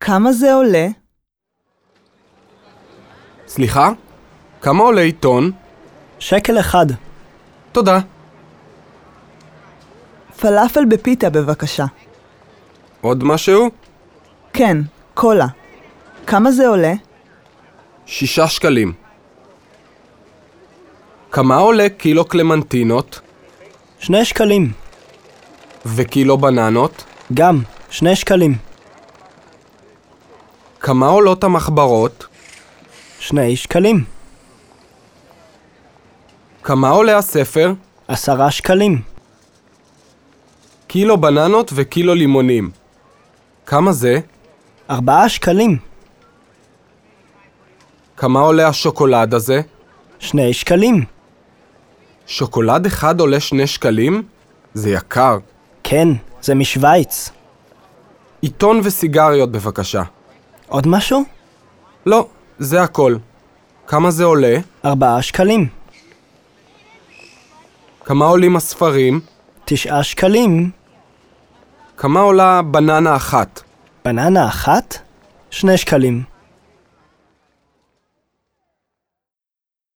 כמה זה עולה? סליחה? כמה עולה עיתון? שקל אחד. תודה. פלאפל בפיתה בבקשה. עוד משהו? כן, קולה. כמה זה עולה? שישה שקלים. כמה עולה קילו קלמנטינות? שני שקלים. וקילו בננות? גם, שני שקלים. כמה עולות המחברות? שני שקלים. כמה עולה הספר? עשרה שקלים. קילו בננות וקילו לימונים. כמה זה? ארבעה שקלים. כמה עולה השוקולד הזה? שני שקלים. שוקולד אחד עולה שני שקלים? זה יקר. כן, זה משוויץ. עיתון וסיגריות בבקשה. עוד משהו? לא, זה הכל. כמה זה עולה? ארבעה שקלים. כמה עולים הספרים? תשעה שקלים. כמה עולה בננה אחת? בננה אחת? שני שקלים.